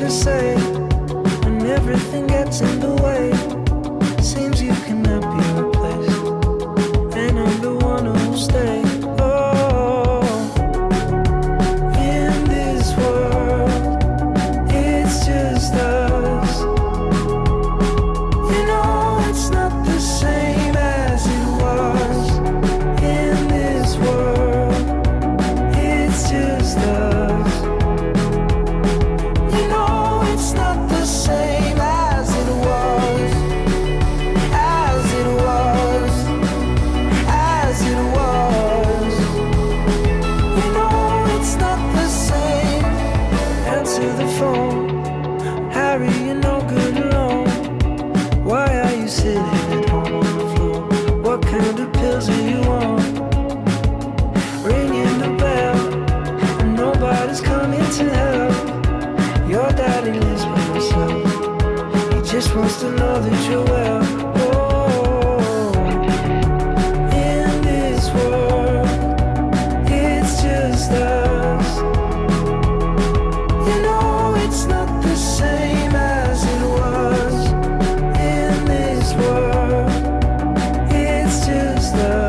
to say when everything gets in the way. the phone. Harry, you're no good alone. Why are you sitting at home on the floor? What kind of pills are you on? Ringing the bell, and nobody's coming to help. Your daddy lives by himself. He just wants to know that you're well. master.